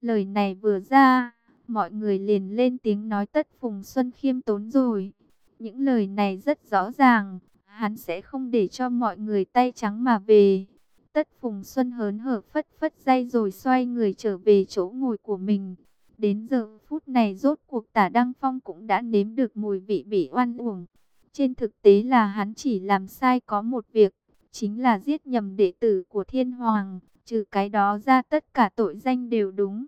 Lời này vừa ra, mọi người liền lên tiếng nói tất Phùng Xuân khiêm tốn rồi. Những lời này rất rõ ràng, hắn sẽ không để cho mọi người tay trắng mà về. Tất Phùng Xuân hớn hở phất phất dây rồi xoay người trở về chỗ ngồi của mình. Đến giờ phút này rốt cuộc tả Đăng Phong cũng đã nếm được mùi vị bị oan uổng. Trên thực tế là hắn chỉ làm sai có một việc, chính là giết nhầm đệ tử của Thiên Hoàng. Trừ cái đó ra tất cả tội danh đều đúng.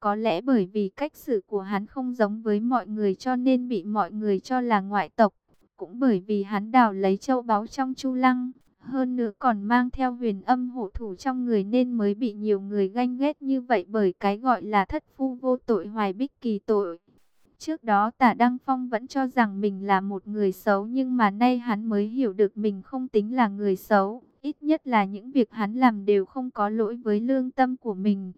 Có lẽ bởi vì cách xử của hắn không giống với mọi người cho nên bị mọi người cho là ngoại tộc. Cũng bởi vì hắn đào lấy châu báu trong chu lăng. Hơn nữa còn mang theo huyền âm hộ thủ trong người nên mới bị nhiều người ganh ghét như vậy bởi cái gọi là thất phu vô tội hoài bích kỳ tội. Trước đó tả Đăng Phong vẫn cho rằng mình là một người xấu nhưng mà nay hắn mới hiểu được mình không tính là người xấu. Ít nhất là những việc hắn làm đều không có lỗi với lương tâm của mình.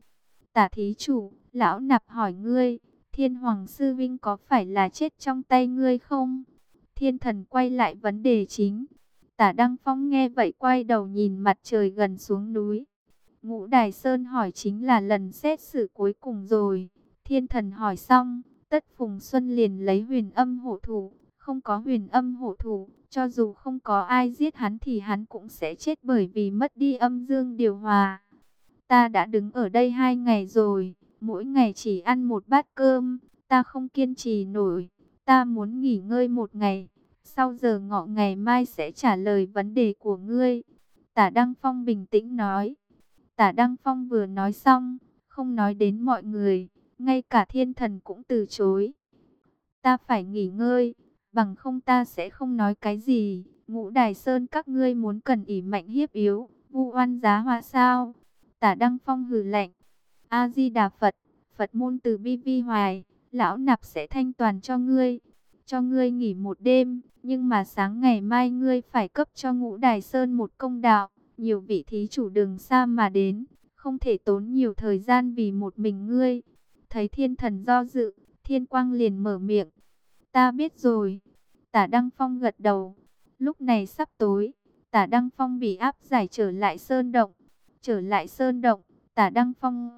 Tả thí chủ, lão nạp hỏi ngươi, thiên hoàng sư vinh có phải là chết trong tay ngươi không? Thiên thần quay lại vấn đề chính. Tả Đăng Phong nghe vậy quay đầu nhìn mặt trời gần xuống núi. Ngũ Đài Sơn hỏi chính là lần xét xử cuối cùng rồi. Thiên thần hỏi xong, tất Phùng Xuân liền lấy huyền âm hộ thủ. Không có huyền âm hộ thủ, cho dù không có ai giết hắn thì hắn cũng sẽ chết bởi vì mất đi âm dương điều hòa. Ta đã đứng ở đây hai ngày rồi, mỗi ngày chỉ ăn một bát cơm, ta không kiên trì nổi, ta muốn nghỉ ngơi một ngày, sau giờ ngọ ngày mai sẽ trả lời vấn đề của ngươi. Tả Đăng Phong bình tĩnh nói. Tả Đăng Phong vừa nói xong, không nói đến mọi người, ngay cả thiên thần cũng từ chối. Ta phải nghỉ ngơi, bằng không ta sẽ không nói cái gì. Ngũ Đài Sơn các ngươi muốn cần ỉ mạnh hiếp yếu, vu oan giá hoa sao? Tả Đăng Phong hừ lạnh. A-di-đà Phật, Phật môn từ bi vi hoài, lão nạp sẽ thanh toàn cho ngươi. Cho ngươi nghỉ một đêm, nhưng mà sáng ngày mai ngươi phải cấp cho ngũ đài sơn một công đạo. Nhiều vị thí chủ đường xa mà đến, không thể tốn nhiều thời gian vì một mình ngươi. Thấy thiên thần do dự, thiên quang liền mở miệng. Ta biết rồi. Tả Đăng Phong gật đầu. Lúc này sắp tối, tả Đăng Phong bị áp giải trở lại sơn động. Trở lại sơn động, tả Đăng Phong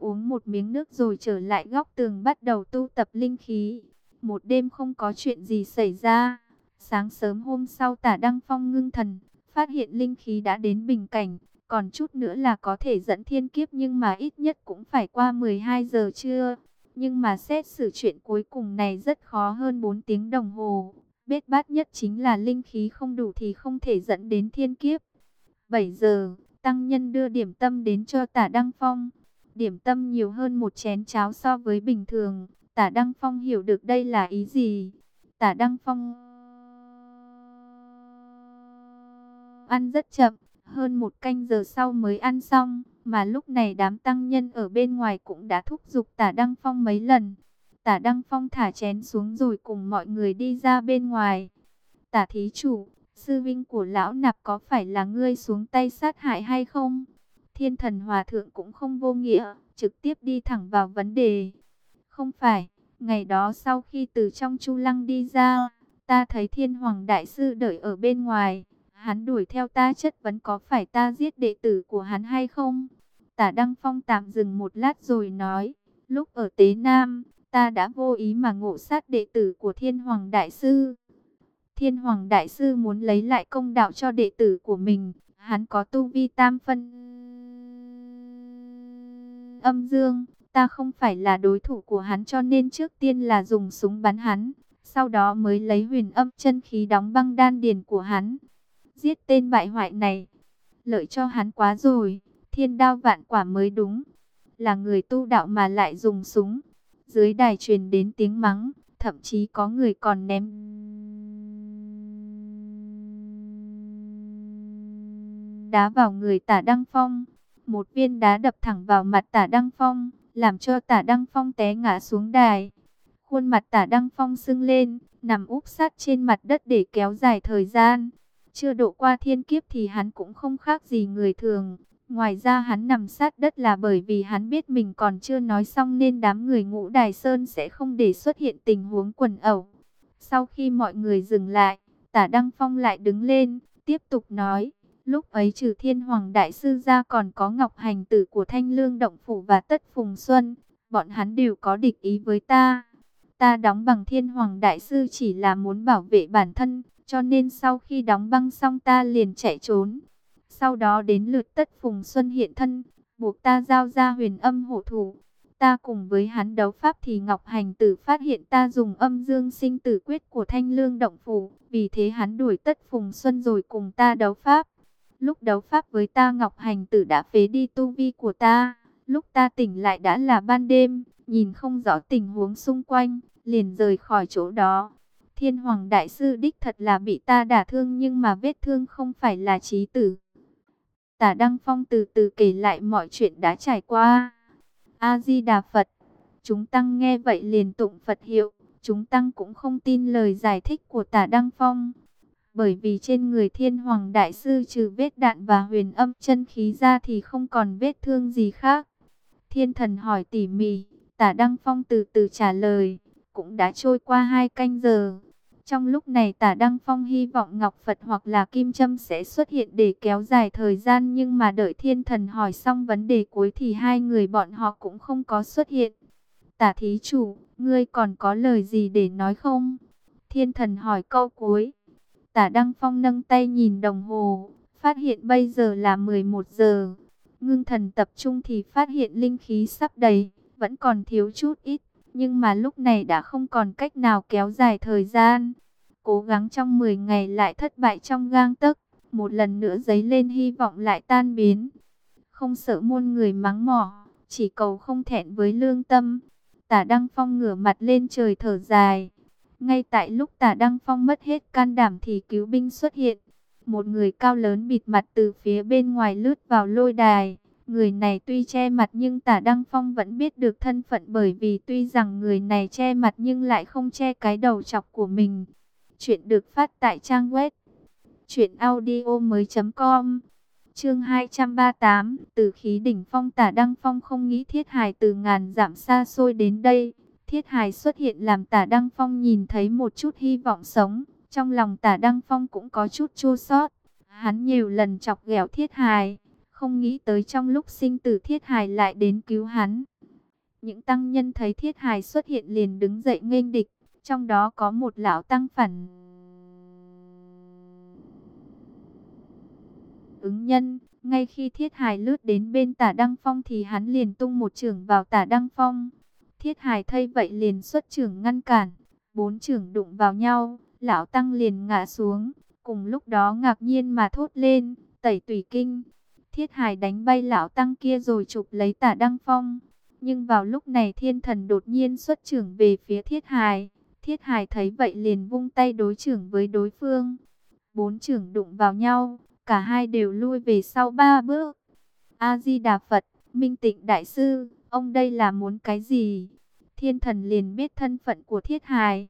uống một miếng nước rồi trở lại góc tường bắt đầu tu tập linh khí. Một đêm không có chuyện gì xảy ra. Sáng sớm hôm sau tả Đăng Phong ngưng thần, phát hiện linh khí đã đến bình cảnh. Còn chút nữa là có thể dẫn thiên kiếp nhưng mà ít nhất cũng phải qua 12 giờ trưa. Nhưng mà xét xử chuyện cuối cùng này rất khó hơn 4 tiếng đồng hồ. Bết bát nhất chính là linh khí không đủ thì không thể dẫn đến thiên kiếp. 7 giờ, tăng nhân đưa điểm tâm đến cho tả Đăng Phong. Điểm tâm nhiều hơn một chén cháo so với bình thường. Tả Đăng Phong hiểu được đây là ý gì. Tả Đăng Phong ăn rất chậm, hơn một canh giờ sau mới ăn xong. Mà lúc này đám tăng nhân ở bên ngoài cũng đã thúc giục tả Đăng Phong mấy lần. Tả Đăng Phong thả chén xuống rồi cùng mọi người đi ra bên ngoài. Tả thí chủ, sư vinh của lão nạp có phải là ngươi xuống tay sát hại hay không? Thiên thần hòa thượng cũng không vô nghĩa, trực tiếp đi thẳng vào vấn đề. Không phải, ngày đó sau khi từ trong chu lăng đi ra, ta thấy thiên hoàng đại sư đợi ở bên ngoài. Hắn đuổi theo ta chất vấn có phải ta giết đệ tử của hắn hay không? Tả Đăng Phong tạm dừng một lát rồi nói, lúc ở Tế Nam, ta đã vô ý mà ngộ sát đệ tử của Thiên Hoàng Đại Sư. Thiên Hoàng Đại Sư muốn lấy lại công đạo cho đệ tử của mình, hắn có tu vi tam phân. Âm dương, ta không phải là đối thủ của hắn cho nên trước tiên là dùng súng bắn hắn, sau đó mới lấy huyền âm chân khí đóng băng đan điền của hắn. Giết tên bại hoại này, lợi cho hắn quá rồi thiên đao vạn quả mới đúng. Là người tu đạo mà lại dùng súng. Dưới đài truyền đến tiếng mắng, thậm chí có người còn ném đá vào người tả Đăng Phong. Một viên đá đập thẳng vào mặt tả Đăng Phong, làm cho tả Đăng Phong té ngã xuống đài. Khuôn mặt tả Đăng Phong sưng lên, nằm úp sát trên mặt đất để kéo dài thời gian. Chưa độ qua thiên kiếp thì hắn cũng không khác gì người thường. Ngoài ra hắn nằm sát đất là bởi vì hắn biết mình còn chưa nói xong nên đám người ngũ đài sơn sẽ không để xuất hiện tình huống quần ẩu. Sau khi mọi người dừng lại, tả Đăng Phong lại đứng lên, tiếp tục nói, Lúc ấy trừ thiên hoàng đại sư ra còn có ngọc hành tử của thanh lương động phủ và tất phùng xuân. Bọn hắn đều có địch ý với ta. Ta đóng bằng thiên hoàng đại sư chỉ là muốn bảo vệ bản thân. Cho nên sau khi đóng băng xong ta liền chạy trốn. Sau đó đến lượt tất phùng xuân hiện thân. Buộc ta giao ra huyền âm hộ thủ. Ta cùng với hắn đấu pháp thì Ngọc Hành Tử phát hiện ta dùng âm dương sinh tử quyết của thanh lương động phủ. Vì thế hắn đuổi tất phùng xuân rồi cùng ta đấu pháp. Lúc đấu pháp với ta Ngọc Hành Tử đã phế đi tu vi của ta. Lúc ta tỉnh lại đã là ban đêm, nhìn không rõ tình huống xung quanh, liền rời khỏi chỗ đó. Thiên Hoàng Đại Sư đích thật là bị ta đả thương nhưng mà vết thương không phải là trí tử. Tả Đăng Phong từ từ kể lại mọi chuyện đã trải qua. A-di-đà Phật, chúng tăng nghe vậy liền tụng Phật hiệu, chúng tăng cũng không tin lời giải thích của tả Đăng Phong bởi vì trên người thiên hoàng đại sư trừ vết đạn và huyền âm chân khí ra thì không còn vết thương gì khác. Thiên thần hỏi tỉ mỉ, tả Đăng Phong từ từ trả lời, cũng đã trôi qua hai canh giờ. Trong lúc này tả Đăng Phong hy vọng Ngọc Phật hoặc là Kim Trâm sẽ xuất hiện để kéo dài thời gian nhưng mà đợi thiên thần hỏi xong vấn đề cuối thì hai người bọn họ cũng không có xuất hiện. Tả thí chủ, ngươi còn có lời gì để nói không? Thiên thần hỏi câu cuối. Tả Đăng Phong nâng tay nhìn đồng hồ, phát hiện bây giờ là 11 giờ. Ngưng thần tập trung thì phát hiện linh khí sắp đầy, vẫn còn thiếu chút ít, nhưng mà lúc này đã không còn cách nào kéo dài thời gian. Cố gắng trong 10 ngày lại thất bại trong gang tấc, một lần nữa giấy lên hy vọng lại tan biến. Không sợ muôn người mắng mỏ, chỉ cầu không thẹn với lương tâm. Tả Đăng Phong ngửa mặt lên trời thở dài. Ngay tại lúc tả Đăng Phong mất hết can đảm thì cứu binh xuất hiện. Một người cao lớn bịt mặt từ phía bên ngoài lướt vào lôi đài. Người này tuy che mặt nhưng tả Đăng Phong vẫn biết được thân phận bởi vì tuy rằng người này che mặt nhưng lại không che cái đầu chọc của mình. Chuyện được phát tại trang web chuyểnaudio.com Chương 238 Từ khí đỉnh phong tả Đăng Phong không nghĩ thiết hài từ ngàn giảm xa xôi đến đây. Thiết hài xuất hiện làm tả Đăng Phong nhìn thấy một chút hy vọng sống. Trong lòng tả Đăng Phong cũng có chút chua xót. Hắn nhiều lần chọc ghẹo thiết hài. Không nghĩ tới trong lúc sinh tử thiết hài lại đến cứu hắn. Những tăng nhân thấy thiết hài xuất hiện liền đứng dậy nghênh địch. Trong đó có một lão tăng phản. Ứng nhân, ngay khi thiết hài lướt đến bên tả Đăng Phong thì hắn liền tung một trường vào tả Đăng Phong. Thiết hài thay vậy liền xuất trưởng ngăn cản, bốn trưởng đụng vào nhau, lão tăng liền ngã xuống, cùng lúc đó ngạc nhiên mà thốt lên, tẩy tùy kinh. Thiết hài đánh bay lão tăng kia rồi chụp lấy tả đăng phong. Nhưng vào lúc này thiên thần đột nhiên xuất trưởng về phía thiết hài. Thiết hài thấy vậy liền vung tay đối trưởng với đối phương. Bốn trưởng đụng vào nhau, cả hai đều lui về sau ba bước. A-di-đà Phật, Minh Tịnh Đại Sư, Ông đây là muốn cái gì? Thiên thần liền biết thân phận của thiết hài.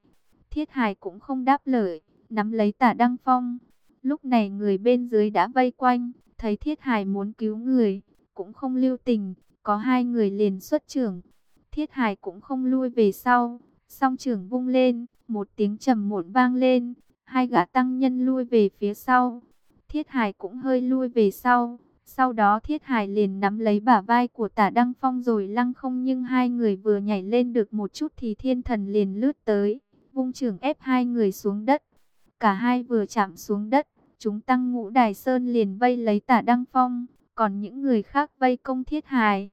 Thiết hài cũng không đáp lời, nắm lấy tả đăng phong. Lúc này người bên dưới đã vây quanh, thấy thiết hài muốn cứu người, cũng không lưu tình, có hai người liền xuất trưởng. Thiết hài cũng không lui về sau, song trưởng vung lên, một tiếng trầm muộn vang lên, hai gã tăng nhân lui về phía sau. Thiết hài cũng hơi lui về sau, sau đó Thiết Hải liền nắm lấy bả vai của tả Đăng Phong rồi lăng không nhưng hai người vừa nhảy lên được một chút thì thiên thần liền lướt tới, vung trưởng ép hai người xuống đất. Cả hai vừa chạm xuống đất, chúng tăng ngũ đài sơn liền vây lấy tả Đăng Phong, còn những người khác vây công Thiết hài.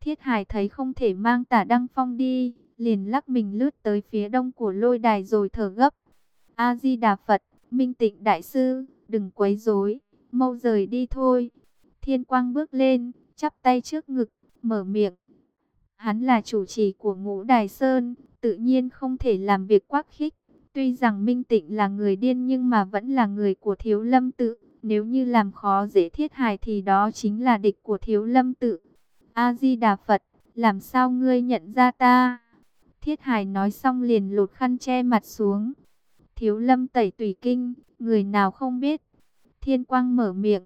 Thiết hài thấy không thể mang tả Đăng Phong đi, liền lắc mình lướt tới phía đông của lôi đài rồi thở gấp. A-di-đà Phật, Minh Tịnh Đại Sư, đừng quấy rối, mau rời đi thôi. Thiên Quang bước lên, chắp tay trước ngực, mở miệng. Hắn là chủ trì của ngũ Đài Sơn, tự nhiên không thể làm việc quắc khích. Tuy rằng Minh Tịnh là người điên nhưng mà vẫn là người của Thiếu Lâm Tự. Nếu như làm khó dễ thiết hài thì đó chính là địch của Thiếu Lâm Tự. A-di-đà Phật, làm sao ngươi nhận ra ta? Thiết hài nói xong liền lột khăn che mặt xuống. Thiếu Lâm tẩy tùy kinh, người nào không biết. Thiên Quang mở miệng,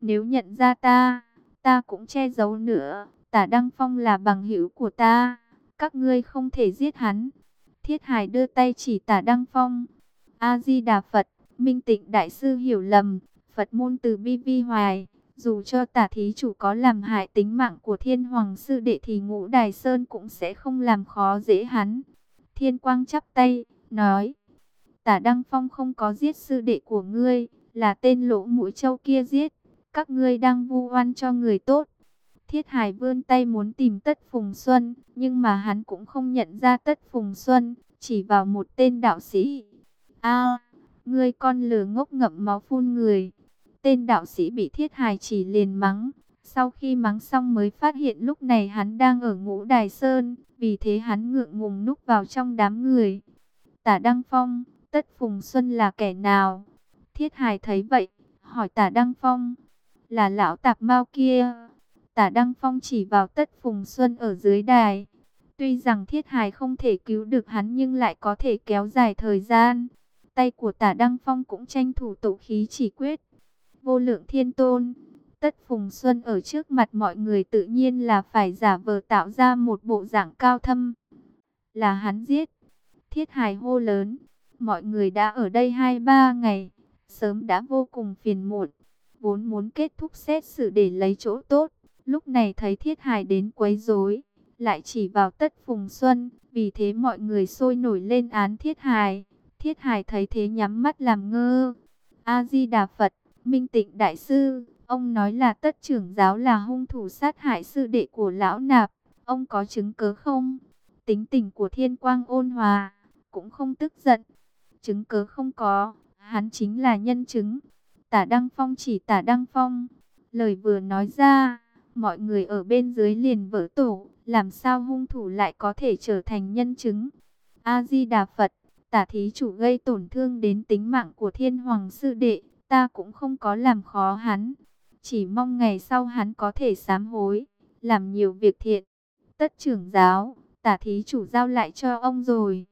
nếu nhận ra ta, ta cũng che giấu nữa. Tả Đăng Phong là bằng hữu của ta. Các ngươi không thể giết hắn. Thiết Hải đưa tay chỉ tả Đăng Phong. A-di-đà Phật, Minh Tịnh Đại Sư hiểu lầm. Phật môn từ bi vi hoài. Dù cho tả thí chủ có làm hại tính mạng của thiên hoàng sư đệ thì ngũ đài sơn cũng sẽ không làm khó dễ hắn. Thiên quang chắp tay, nói. Tả Đăng Phong không có giết sư đệ của ngươi, là tên lỗ mũi châu kia giết. Các ngươi đang vu oan cho người tốt. Thiết Hải vươn tay muốn tìm Tất Phùng Xuân, nhưng mà hắn cũng không nhận ra Tất Phùng Xuân, chỉ vào một tên đạo sĩ. A, ngươi con lừa ngốc ngậm máu phun người. Tên đạo sĩ bị Thiết Hải chỉ liền mắng. Sau khi mắng xong mới phát hiện lúc này hắn đang ở ngũ đài sơn, vì thế hắn ngượng ngùng núp vào trong đám người. Tả Đăng Phong, Tất Phùng Xuân là kẻ nào? Thiết Hải thấy vậy, hỏi Tả Đăng Phong, là lão tạp mau kia. Tả Đăng Phong chỉ vào Tất Phùng Xuân ở dưới đài. Tuy rằng Thiết Hải không thể cứu được hắn nhưng lại có thể kéo dài thời gian. Tay của Tả Đăng Phong cũng tranh thủ tụ khí chỉ quyết. Vô lượng thiên tôn. Tất Phùng Xuân ở trước mặt mọi người tự nhiên là phải giả vờ tạo ra một bộ dạng cao thâm. Là hắn giết. Thiết Hải hô lớn. Mọi người đã ở đây 2-3 ngày. Sớm đã vô cùng phiền muộn. Vốn muốn kết thúc xét xử để lấy chỗ tốt. Lúc này thấy Thiết Hải đến quấy rối, lại chỉ vào Tất Phùng Xuân, vì thế mọi người sôi nổi lên án Thiết Hải. Thiết Hải thấy thế nhắm mắt làm ngơ. A Di Đà Phật, Minh Tịnh đại sư, ông nói là Tất trưởng giáo là hung thủ sát hại sư đệ của lão nạp, ông có chứng cớ không? Tính tình của Thiên Quang ôn hòa, cũng không tức giận. Chứng cớ không có, hắn chính là nhân chứng. Tả Đăng Phong chỉ Tả Đăng Phong, lời vừa nói ra mọi người ở bên dưới liền vỡ tổ, làm sao hung thủ lại có thể trở thành nhân chứng. A-di-đà Phật, tả thí chủ gây tổn thương đến tính mạng của thiên hoàng sư đệ, ta cũng không có làm khó hắn. Chỉ mong ngày sau hắn có thể sám hối, làm nhiều việc thiện. Tất trưởng giáo, tả thí chủ giao lại cho ông rồi.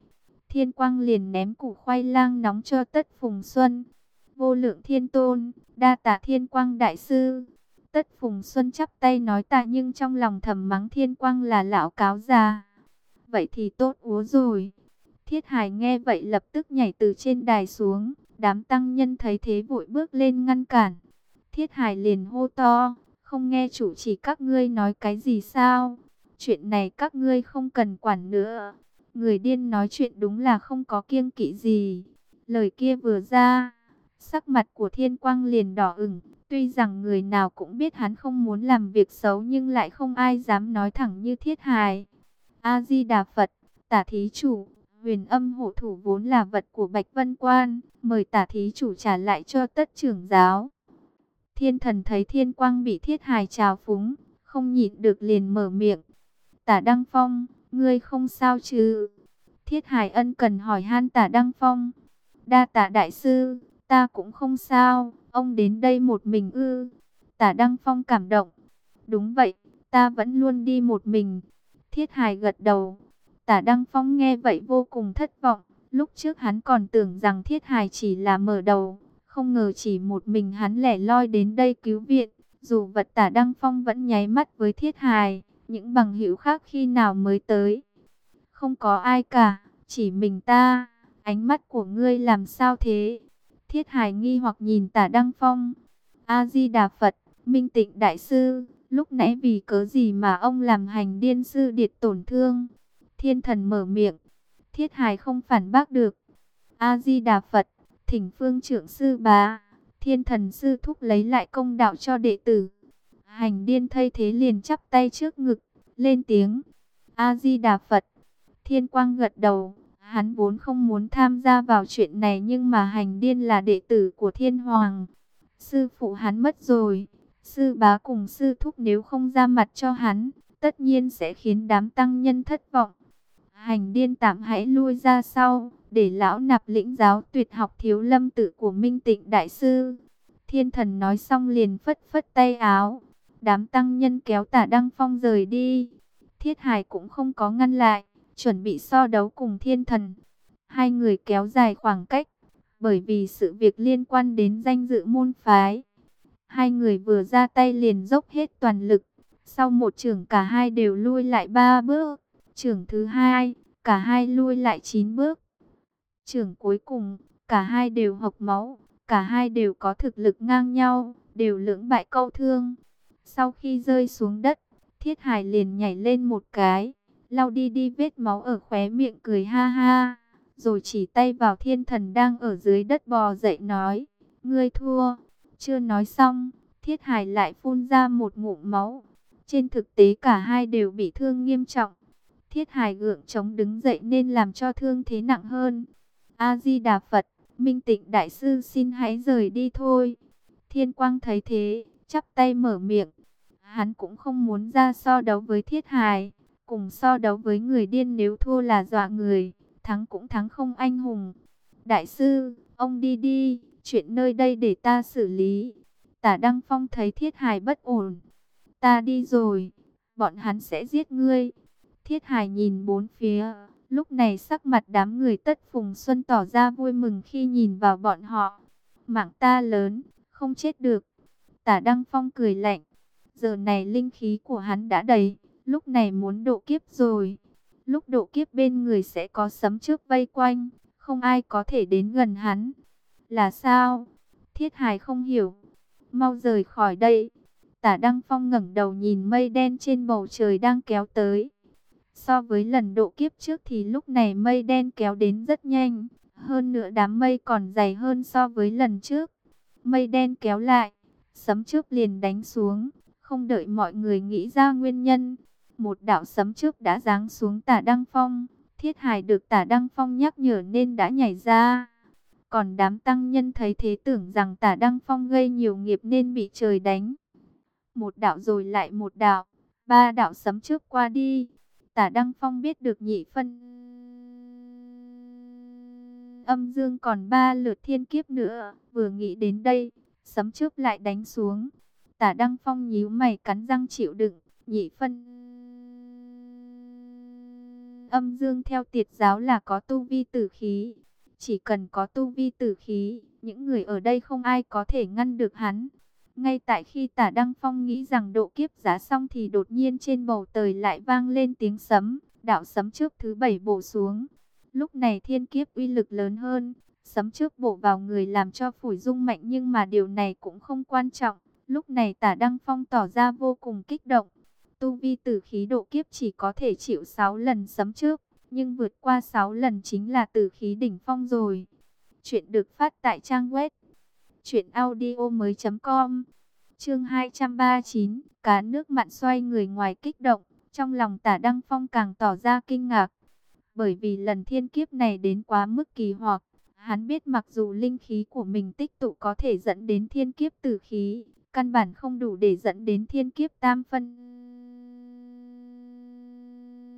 Thiên quang liền ném củ khoai lang nóng cho tất phùng xuân. Vô lượng thiên tôn, đa tả thiên quang đại sư. Tất Phùng Xuân chắp tay nói ta nhưng trong lòng thầm mắng thiên quang là lão cáo già. Vậy thì tốt úa rồi. Thiết Hải nghe vậy lập tức nhảy từ trên đài xuống. Đám tăng nhân thấy thế vội bước lên ngăn cản. Thiết Hải liền hô to. Không nghe chủ chỉ các ngươi nói cái gì sao? Chuyện này các ngươi không cần quản nữa. Người điên nói chuyện đúng là không có kiêng kỵ gì. Lời kia vừa ra. Sắc mặt của thiên quang liền đỏ ửng. Tuy rằng người nào cũng biết hắn không muốn làm việc xấu nhưng lại không ai dám nói thẳng như thiết hài. A-di-đà Phật, tả thí chủ, huyền âm hộ thủ vốn là vật của Bạch Vân Quan, mời tả thí chủ trả lại cho tất trưởng giáo. Thiên thần thấy thiên quang bị thiết hài trào phúng, không nhịn được liền mở miệng. Tả Đăng Phong, ngươi không sao chứ? Thiết hài ân cần hỏi han tả Đăng Phong. Đa tả đại sư, ta cũng không sao. Ông đến đây một mình ư? Tả Đăng Phong cảm động. Đúng vậy, ta vẫn luôn đi một mình. Thiết Hải gật đầu. Tả Đăng Phong nghe vậy vô cùng thất vọng. Lúc trước hắn còn tưởng rằng Thiết Hải chỉ là mở đầu. Không ngờ chỉ một mình hắn lẻ loi đến đây cứu viện. Dù vật tả Đăng Phong vẫn nháy mắt với Thiết Hải. Những bằng hữu khác khi nào mới tới. Không có ai cả, chỉ mình ta. Ánh mắt của ngươi làm sao thế? Thiết Hải nghi hoặc nhìn tả Đăng Phong. A-di-đà Phật, Minh Tịnh Đại Sư, lúc nãy vì cớ gì mà ông làm hành điên sư điệt tổn thương? Thiên thần mở miệng. Thiết Hải không phản bác được. A-di-đà Phật, thỉnh phương trưởng sư bá. Thiên thần sư thúc lấy lại công đạo cho đệ tử. Hành điên thay thế liền chắp tay trước ngực, lên tiếng. A-di-đà Phật. Thiên quang gật đầu. Hắn vốn không muốn tham gia vào chuyện này nhưng mà hành điên là đệ tử của thiên hoàng. Sư phụ hắn mất rồi. Sư bá cùng sư thúc nếu không ra mặt cho hắn, tất nhiên sẽ khiến đám tăng nhân thất vọng. Hành điên tạm hãy lui ra sau, để lão nạp lĩnh giáo tuyệt học thiếu lâm tự của Minh Tịnh Đại Sư. Thiên thần nói xong liền phất phất tay áo. Đám tăng nhân kéo tả Đăng Phong rời đi. Thiết Hải cũng không có ngăn lại chuẩn bị so đấu cùng thiên thần. Hai người kéo dài khoảng cách, bởi vì sự việc liên quan đến danh dự môn phái. Hai người vừa ra tay liền dốc hết toàn lực, sau một trưởng cả hai đều lui lại ba bước, trưởng thứ hai, cả hai lui lại chín bước. Trưởng cuối cùng, cả hai đều hộc máu, cả cả hai đều có thực lực ngang nhau, đều lưỡng bại câu thương. Sau khi rơi xuống đất, Thiết Hải liền nhảy lên một cái, lau đi đi vết máu ở khóe miệng cười ha ha, rồi chỉ tay vào thiên thần đang ở dưới đất bò dậy nói, ngươi thua. Chưa nói xong, Thiết Hải lại phun ra một ngụm máu. Trên thực tế cả hai đều bị thương nghiêm trọng. Thiết Hải gượng chống đứng dậy nên làm cho thương thế nặng hơn. A-di-đà Phật, Minh Tịnh Đại Sư xin hãy rời đi thôi. Thiên Quang thấy thế, chắp tay mở miệng. Hắn cũng không muốn ra so đấu với Thiết Hải. Cùng so đấu với người điên nếu thua là dọa người, thắng cũng thắng không anh hùng. Đại sư, ông đi đi, chuyện nơi đây để ta xử lý. Tả Đăng Phong thấy Thiết Hải bất ổn. Ta đi rồi, bọn hắn sẽ giết ngươi. Thiết Hải nhìn bốn phía, lúc này sắc mặt đám người tất phùng xuân tỏ ra vui mừng khi nhìn vào bọn họ. Mạng ta lớn, không chết được. Tả Đăng Phong cười lạnh. Giờ này linh khí của hắn đã đầy, lúc này muốn độ kiếp rồi. Lúc độ kiếp bên người sẽ có sấm trước vây quanh, không ai có thể đến gần hắn. Là sao? Thiết hài không hiểu. Mau rời khỏi đây. Tả Đăng Phong ngẩng đầu nhìn mây đen trên bầu trời đang kéo tới. So với lần độ kiếp trước thì lúc này mây đen kéo đến rất nhanh. Hơn nữa đám mây còn dày hơn so với lần trước. Mây đen kéo lại, sấm trước liền đánh xuống. Không đợi mọi người nghĩ ra nguyên nhân. Một đạo sấm trước đã giáng xuống tả Đăng Phong. Thiết Hải được tả Đăng Phong nhắc nhở nên đã nhảy ra. Còn đám tăng nhân thấy thế tưởng rằng tả Đăng Phong gây nhiều nghiệp nên bị trời đánh. Một đạo rồi lại một đạo, ba đạo sấm trước qua đi. Tả Đăng Phong biết được nhị phân. Âm dương còn ba lượt thiên kiếp nữa, vừa nghĩ đến đây, sấm trước lại đánh xuống. Tả Đăng Phong nhíu mày cắn răng chịu đựng, nhị phân. Âm dương theo tiệt giáo là có tu vi tử khí, chỉ cần có tu vi tử khí, những người ở đây không ai có thể ngăn được hắn. Ngay tại khi tả Đăng Phong nghĩ rằng độ kiếp giá xong thì đột nhiên trên bầu trời lại vang lên tiếng sấm, đạo sấm trước thứ bảy bổ xuống. Lúc này thiên kiếp uy lực lớn hơn, sấm trước bổ vào người làm cho phủi dung mạnh nhưng mà điều này cũng không quan trọng. Lúc này tả Đăng Phong tỏ ra vô cùng kích động. Tu vi tử khí độ kiếp chỉ có thể chịu 6 lần sấm trước, nhưng vượt qua 6 lần chính là tử khí đỉnh phong rồi. Chuyện được phát tại trang web truyệnaudiomoi.com. Chương 239, cá nước mặn xoay người ngoài kích động, trong lòng Tả Đăng Phong càng tỏ ra kinh ngạc. Bởi vì lần thiên kiếp này đến quá mức kỳ hoặc, hắn biết mặc dù linh khí của mình tích tụ có thể dẫn đến thiên kiếp tử khí, căn bản không đủ để dẫn đến thiên kiếp tam phân.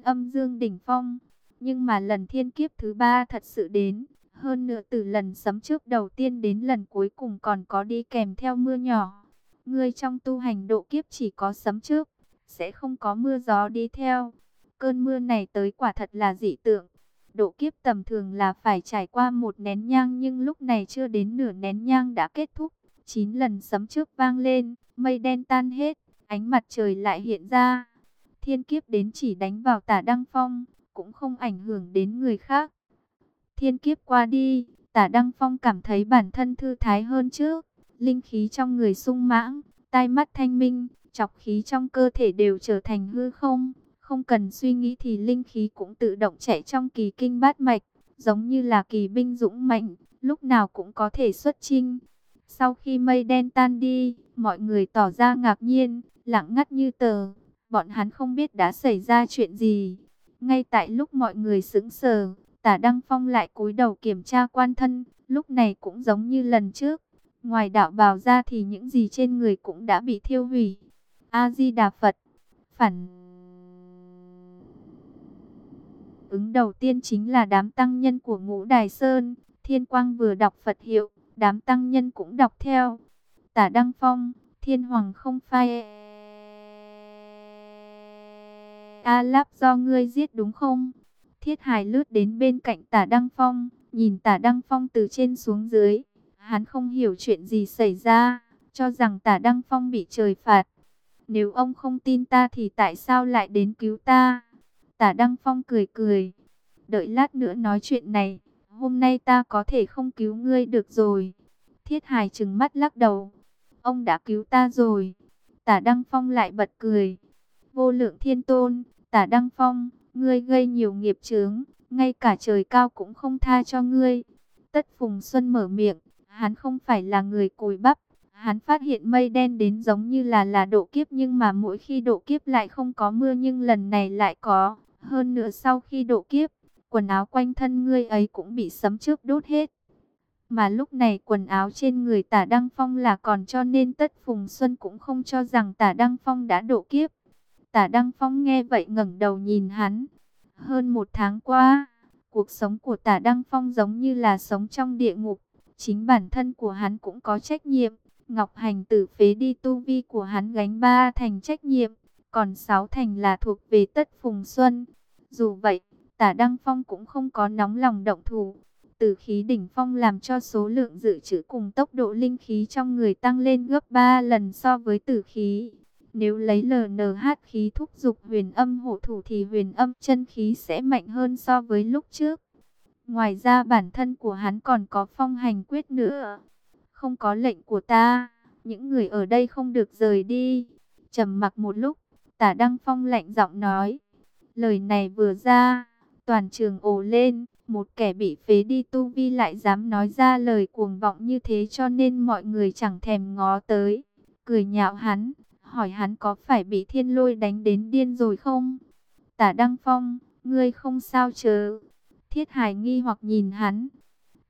Âm dương đỉnh phong nhưng mà lần thiên kiếp thứ ba thật sự đến, hơn nữa từ lần sấm trước đầu tiên đến lần cuối cùng còn có đi kèm theo mưa nhỏ. Ngươi trong tu hành độ kiếp chỉ có sấm trước, sẽ không có mưa gió đi theo. Cơn mưa này tới quả thật là dị tượng. Độ kiếp tầm thường là phải trải qua một nén nhang nhưng lúc này chưa đến nửa nén nhang đã kết thúc. Chín lần sấm trước vang lên, mây đen tan hết, ánh mặt trời lại hiện ra. Thiên kiếp đến chỉ đánh vào tả Đăng Phong, cũng không ảnh hưởng đến người khác. Thiên kiếp qua đi, tả Đăng Phong cảm thấy bản thân thư thái hơn trước, linh khí trong người sung mãng, tai mắt thanh minh, chọc khí trong cơ thể đều trở thành hư không. Không cần suy nghĩ thì linh khí cũng tự động chạy trong kỳ kinh bát mạch, giống như là kỳ binh dũng mạnh, lúc nào cũng có thể xuất chinh. Sau khi mây đen tan đi, mọi người tỏ ra ngạc nhiên, lặng ngắt như tờ. Bọn hắn không biết đã xảy ra chuyện gì. Ngay tại lúc mọi người sững sờ, tả Đăng Phong lại cúi đầu kiểm tra quan thân, lúc này cũng giống như lần trước. Ngoài đạo bào ra thì những gì trên người cũng đã bị thiêu hủy. A-di-đà Phật, phản... Ứng đầu tiên chính là đám tăng nhân của ngũ Đài Sơn. Thiên Quang vừa đọc Phật hiệu, đám tăng nhân cũng đọc theo. Tả Đăng Phong, Thiên Hoàng không phai... E. A Lạp do ngươi giết đúng không? Thiết Hải lướt đến bên cạnh Tả Đăng Phong, nhìn Tả Đăng Phong từ trên xuống dưới. Hắn không hiểu chuyện gì xảy ra, cho rằng Tả Đăng Phong bị trời phạt. Nếu ông không tin ta thì tại sao lại đến cứu ta? Tả Đăng Phong cười cười. Đợi lát nữa nói chuyện này, hôm nay ta có thể không cứu ngươi được rồi. Thiết hài trừng mắt lắc đầu. Ông đã cứu ta rồi. Tả Đăng Phong lại bật cười. Vô lượng thiên tôn, tả Đăng Phong, ngươi gây nhiều nghiệp chướng, ngay cả trời cao cũng không tha cho ngươi. Tất Phùng Xuân mở miệng, hắn không phải là người cùi bắp. Hắn phát hiện mây đen đến giống như là là độ kiếp nhưng mà mỗi khi độ kiếp lại không có mưa nhưng lần này lại có. Hơn nữa sau khi độ kiếp, quần áo quanh thân ngươi ấy cũng bị sấm trước đốt hết. Mà lúc này quần áo trên người tả Đăng Phong là còn cho nên tất Phùng Xuân cũng không cho rằng tả Đăng Phong đã độ kiếp. Tả Đăng Phong nghe vậy ngẩng đầu nhìn hắn. Hơn một tháng qua, cuộc sống của tả Đăng Phong giống như là sống trong địa ngục. Chính bản thân của hắn cũng có trách nhiệm. Ngọc Hành tử phế đi tu vi của hắn gánh ba thành trách nhiệm. Còn sáu thành là thuộc về tất Phùng Xuân. Dù vậy, tả Đăng Phong cũng không có nóng lòng động thủ. Tử khí đỉnh phong làm cho số lượng dự trữ cùng tốc độ linh khí trong người tăng lên gấp 3 lần so với tử khí. Nếu lấy LNH khí thúc dục huyền âm hộ thủ thì huyền âm chân khí sẽ mạnh hơn so với lúc trước. Ngoài ra bản thân của hắn còn có phong hành quyết nữa. Không có lệnh của ta, những người ở đây không được rời đi. trầm mặc một lúc, tả Đăng Phong lạnh giọng nói. Lời này vừa ra, toàn trường ồ lên. Một kẻ bị phế đi tu vi lại dám nói ra lời cuồng vọng như thế cho nên mọi người chẳng thèm ngó tới. Cười nhạo hắn, hỏi hắn có phải bị thiên lôi đánh đến điên rồi không? Tả Đăng Phong, ngươi không sao chớ. Thiết Hải nghi hoặc nhìn hắn.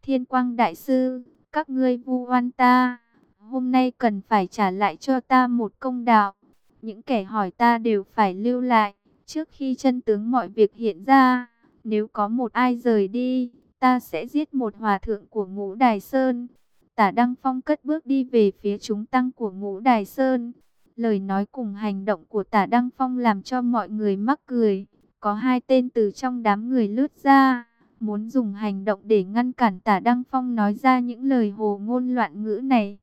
Thiên Quang Đại Sư, các ngươi vu oan ta. Hôm nay cần phải trả lại cho ta một công đạo. Những kẻ hỏi ta đều phải lưu lại. Trước khi chân tướng mọi việc hiện ra, nếu có một ai rời đi, ta sẽ giết một hòa thượng của ngũ Đài Sơn. Tả Đăng Phong cất bước đi về phía chúng tăng của ngũ Đài Sơn. Lời nói cùng hành động của tả Đăng Phong làm cho mọi người mắc cười. Có hai tên từ trong đám người lướt ra, muốn dùng hành động để ngăn cản tả Đăng Phong nói ra những lời hồ ngôn loạn ngữ này.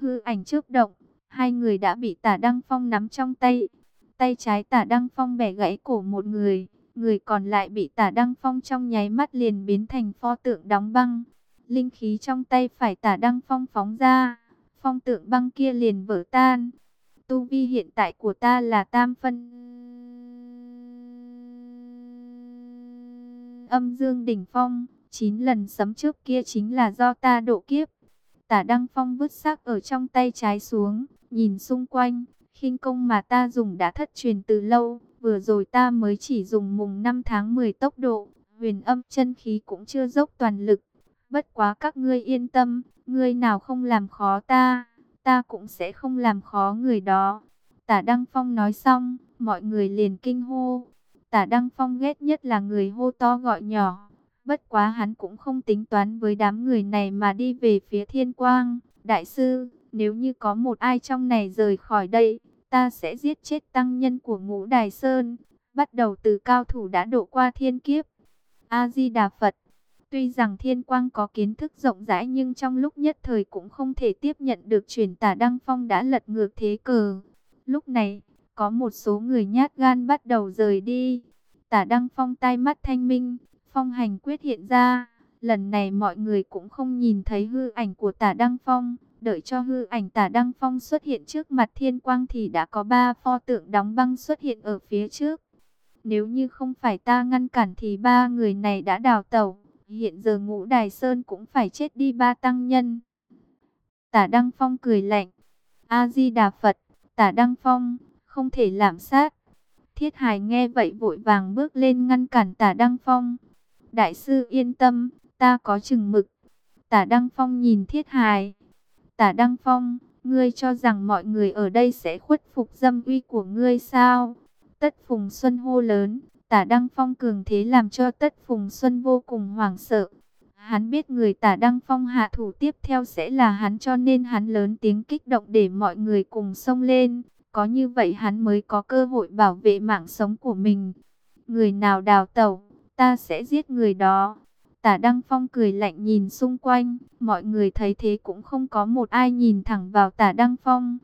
Hư ảnh chớp động, hai người đã bị tả Đăng Phong nắm trong tay. Tay trái tả Đăng Phong bẻ gãy cổ một người, người còn lại bị tả Đăng Phong trong nháy mắt liền biến thành pho tượng đóng băng. Linh khí trong tay phải tả Đăng Phong phóng ra, phong tượng băng kia liền vỡ tan. Tu vi hiện tại của ta là tam phân. Âm dương đỉnh phong, 9 lần sấm trước kia chính là do ta độ kiếp. Tả Đăng Phong vứt xác ở trong tay trái xuống, nhìn xung quanh, khinh công mà ta dùng đã thất truyền từ lâu, vừa rồi ta mới chỉ dùng mùng 5 tháng 10 tốc độ, huyền âm chân khí cũng chưa dốc toàn lực. Bất quá các ngươi yên tâm, ngươi nào không làm khó ta, ta cũng sẽ không làm khó người đó. Tả Đăng Phong nói xong, mọi người liền kinh hô. Tả Đăng Phong ghét nhất là người hô to gọi nhỏ. Bất quá hắn cũng không tính toán với đám người này mà đi về phía thiên quang. Đại sư, nếu như có một ai trong này rời khỏi đây, ta sẽ giết chết tăng nhân của ngũ Đài Sơn, bắt đầu từ cao thủ đã độ qua thiên kiếp. A-di-đà Phật, tuy rằng thiên quang có kiến thức rộng rãi nhưng trong lúc nhất thời cũng không thể tiếp nhận được truyền tả Đăng Phong đã lật ngược thế cờ. Lúc này, có một số người nhát gan bắt đầu rời đi. Tả Đăng Phong tai mắt thanh minh, phong hành quyết hiện ra. Lần này mọi người cũng không nhìn thấy hư ảnh của tả Đăng Phong. Đợi cho hư ảnh tả Đăng Phong xuất hiện trước mặt thiên quang thì đã có ba pho tượng đóng băng xuất hiện ở phía trước. Nếu như không phải ta ngăn cản thì ba người này đã đào tẩu. Hiện giờ ngũ đài sơn cũng phải chết đi ba tăng nhân. Tả Đăng Phong cười lạnh. A-di-đà Phật, tả Đăng Phong, không thể làm sát. Thiết Hải nghe vậy vội vàng bước lên ngăn cản tả Đăng Phong. Đại sư yên tâm, ta có chừng mực. Tả Đăng Phong nhìn Thiết Hải, Tả Đăng Phong, ngươi cho rằng mọi người ở đây sẽ khuất phục dâm uy của ngươi sao? Tất Phùng Xuân hô lớn, Tả Đăng Phong cường thế làm cho Tất Phùng Xuân vô cùng hoảng sợ. Hắn biết người Tả Đăng Phong hạ thủ tiếp theo sẽ là hắn cho nên hắn lớn tiếng kích động để mọi người cùng xông lên. Có như vậy hắn mới có cơ hội bảo vệ mạng sống của mình. Người nào đào tẩu, ta sẽ giết người đó. Tả Đăng Phong cười lạnh nhìn xung quanh, mọi người thấy thế cũng không có một ai nhìn thẳng vào tả Đăng Phong.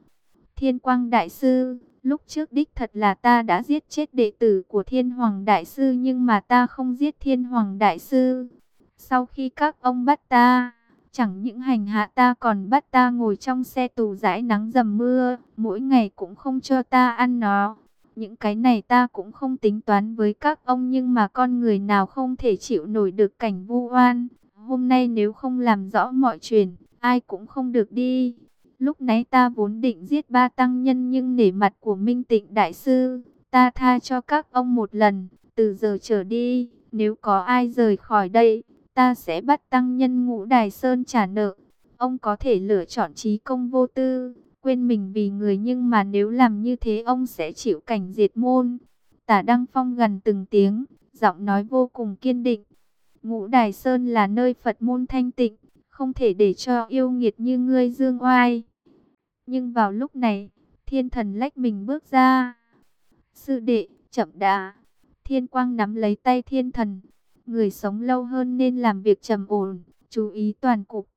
Thiên Quang Đại Sư, lúc trước đích thật là ta đã giết chết đệ tử của Thiên Hoàng Đại Sư nhưng mà ta không giết Thiên Hoàng Đại Sư. Sau khi các ông bắt ta, Chẳng những hành hạ ta còn bắt ta ngồi trong xe tù rãi nắng dầm mưa, mỗi ngày cũng không cho ta ăn nó. Những cái này ta cũng không tính toán với các ông nhưng mà con người nào không thể chịu nổi được cảnh vu oan. Hôm nay nếu không làm rõ mọi chuyện, ai cũng không được đi. Lúc nãy ta vốn định giết ba tăng nhân nhưng nể mặt của Minh Tịnh Đại Sư, ta tha cho các ông một lần, từ giờ trở đi, nếu có ai rời khỏi đây, ta sẽ bắt tăng nhân ngũ đài sơn trả nợ. Ông có thể lựa chọn trí công vô tư, quên mình vì người nhưng mà nếu làm như thế ông sẽ chịu cảnh diệt môn. Tả Đăng Phong gần từng tiếng, giọng nói vô cùng kiên định. Ngũ Đài Sơn là nơi Phật môn thanh tịnh, không thể để cho yêu nghiệt như ngươi dương oai. Nhưng vào lúc này, thiên thần lách mình bước ra. Sư đệ, chậm đã. Thiên quang nắm lấy tay thiên thần. Người sống lâu hơn nên làm việc trầm ổn, chú ý toàn cục.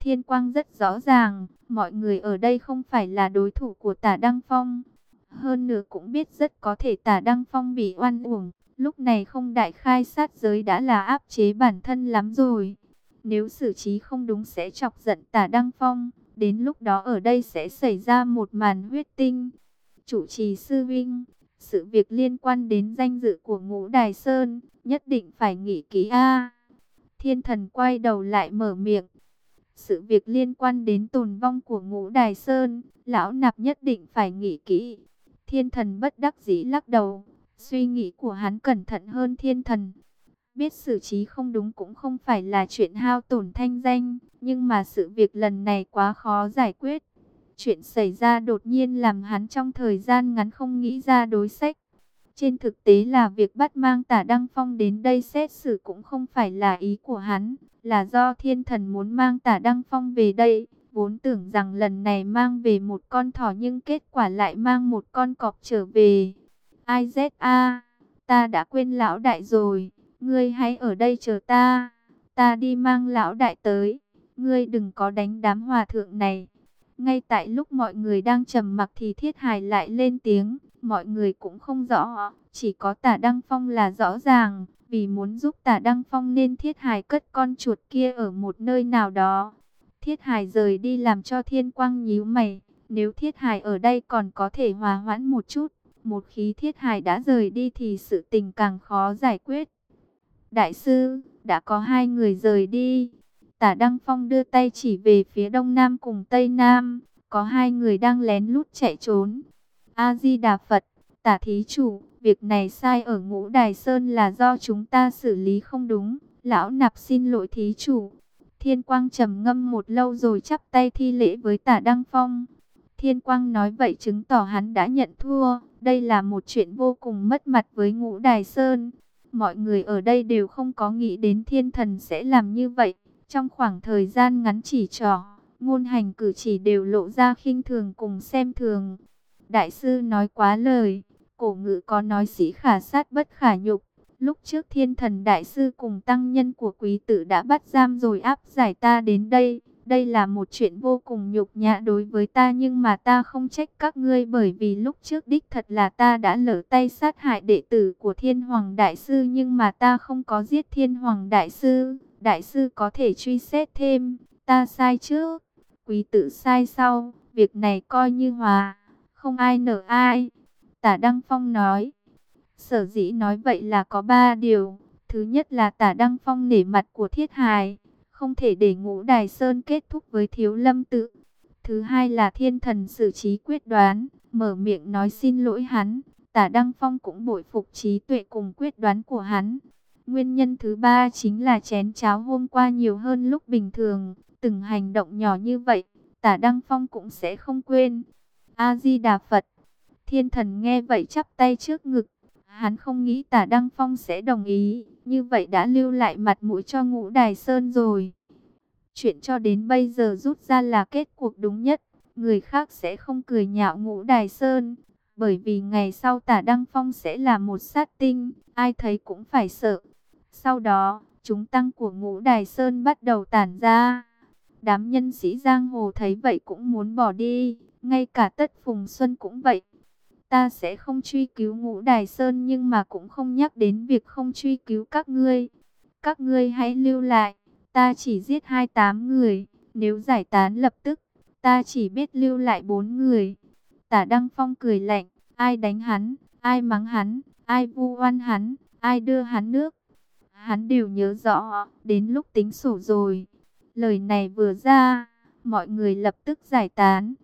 Thiên quang rất rõ ràng, mọi người ở đây không phải là đối thủ của tả Đăng Phong. Hơn nữa cũng biết rất có thể tả Đăng Phong bị oan uổng. Lúc này không đại khai sát giới đã là áp chế bản thân lắm rồi. Nếu xử trí không đúng sẽ chọc giận tả Đăng Phong. Đến lúc đó ở đây sẽ xảy ra một màn huyết tinh. Chủ trì sư vinh, sự việc liên quan đến danh dự của ngũ Đài Sơn, nhất định phải nghĩ kỹ a. Thiên thần quay đầu lại mở miệng. Sự việc liên quan đến tồn vong của ngũ Đài Sơn, lão nạp nhất định phải nghĩ kỹ. Thiên thần bất đắc dĩ lắc đầu, suy nghĩ của hắn cẩn thận hơn thiên thần. Biết xử trí không đúng cũng không phải là chuyện hao tổn thanh danh, nhưng mà sự việc lần này quá khó giải quyết. Chuyện xảy ra đột nhiên làm hắn trong thời gian ngắn không nghĩ ra đối sách. Trên thực tế là việc bắt mang tả Đăng Phong đến đây xét xử cũng không phải là ý của hắn, là do thiên thần muốn mang tả Đăng Phong về đây. Vốn tưởng rằng lần này mang về một con thỏ nhưng kết quả lại mang một con cọp trở về. Ai a ta đã quên lão đại rồi, ngươi hãy ở đây chờ ta, ta đi mang lão đại tới, ngươi đừng có đánh đám hòa thượng này. Ngay tại lúc mọi người đang trầm mặc thì thiết hài lại lên tiếng, mọi người cũng không rõ, chỉ có tả Đăng Phong là rõ ràng, vì muốn giúp tả Đăng Phong nên thiết hài cất con chuột kia ở một nơi nào đó. Thiết hài rời đi làm cho thiên quang nhíu mày, nếu thiết hài ở đây còn có thể hòa hoãn một chút, một khí thiết hài đã rời đi thì sự tình càng khó giải quyết. Đại sư, đã có hai người rời đi, Tả Đăng Phong đưa tay chỉ về phía đông nam cùng tây nam, có hai người đang lén lút chạy trốn. A-di-đà Phật, tả thí chủ, việc này sai ở ngũ đài sơn là do chúng ta xử lý không đúng, lão nạp xin lỗi thí chủ. Thiên Quang trầm ngâm một lâu rồi chắp tay thi lễ với tả Đăng Phong. Thiên Quang nói vậy chứng tỏ hắn đã nhận thua, đây là một chuyện vô cùng mất mặt với ngũ đài sơn. Mọi người ở đây đều không có nghĩ đến thiên thần sẽ làm như vậy. Trong khoảng thời gian ngắn chỉ trò ngôn hành cử chỉ đều lộ ra khinh thường cùng xem thường. Đại sư nói quá lời, cổ ngữ có nói sĩ khả sát bất khả nhục. Lúc trước thiên thần đại sư cùng tăng nhân của quý tử đã bắt giam rồi áp giải ta đến đây. Đây là một chuyện vô cùng nhục nhã đối với ta nhưng mà ta không trách các ngươi bởi vì lúc trước đích thật là ta đã lỡ tay sát hại đệ tử của thiên hoàng đại sư nhưng mà ta không có giết thiên hoàng đại sư đại sư có thể truy xét thêm, ta sai trước, quý tử sai sau, việc này coi như hòa, không ai nợ ai. Tả Đăng Phong nói, sở dĩ nói vậy là có ba điều. Thứ nhất là tả Đăng Phong nể mặt của thiết hài, không thể để ngũ đài sơn kết thúc với thiếu lâm tự. Thứ hai là thiên thần xử trí quyết đoán, mở miệng nói xin lỗi hắn. Tả Đăng Phong cũng bội phục trí tuệ cùng quyết đoán của hắn. Nguyên nhân thứ ba chính là chén cháo hôm qua nhiều hơn lúc bình thường. Từng hành động nhỏ như vậy, tả Đăng Phong cũng sẽ không quên. A-di-đà Phật. Thiên thần nghe vậy chắp tay trước ngực. Hắn không nghĩ tả Đăng Phong sẽ đồng ý. Như vậy đã lưu lại mặt mũi cho ngũ đài sơn rồi. Chuyện cho đến bây giờ rút ra là kết cuộc đúng nhất. Người khác sẽ không cười nhạo ngũ đài sơn. Bởi vì ngày sau tả Đăng Phong sẽ là một sát tinh. Ai thấy cũng phải sợ. Sau đó, chúng tăng của ngũ đài sơn bắt đầu tản ra. Đám nhân sĩ giang hồ thấy vậy cũng muốn bỏ đi, ngay cả tất phùng xuân cũng vậy. Ta sẽ không truy cứu ngũ đài sơn nhưng mà cũng không nhắc đến việc không truy cứu các ngươi. Các ngươi hãy lưu lại, ta chỉ giết 28 người, nếu giải tán lập tức, ta chỉ biết lưu lại 4 người. Tả Đăng Phong cười lạnh, ai đánh hắn, ai mắng hắn, ai vu oan hắn, ai đưa hắn nước. Hắn đều nhớ rõ, đến lúc tính sổ rồi. Lời này vừa ra, mọi người lập tức giải tán.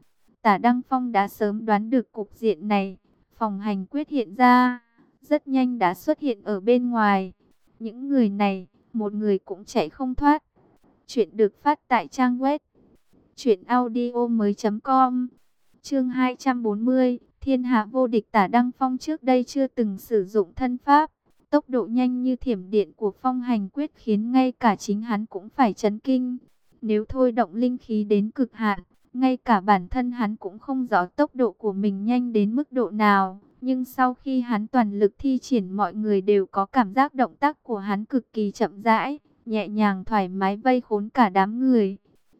Tả Đăng Phong đã sớm đoán được cục diện này, phòng hành quyết hiện ra, rất nhanh đã xuất hiện ở bên ngoài. Những người này, một người cũng chạy không thoát. Chuyện được phát tại trang web truyệnaudiomoi.com. Chương 240, Thiên hạ vô địch Tả Đăng Phong trước đây chưa từng sử dụng thân pháp, tốc độ nhanh như thiểm điện của Phong Hành Quyết khiến ngay cả chính hắn cũng phải chấn kinh. Nếu thôi động linh khí đến cực hạn, ngay cả bản thân hắn cũng không rõ tốc độ của mình nhanh đến mức độ nào. Nhưng sau khi hắn toàn lực thi triển mọi người đều có cảm giác động tác của hắn cực kỳ chậm rãi, nhẹ nhàng thoải mái vây khốn cả đám người.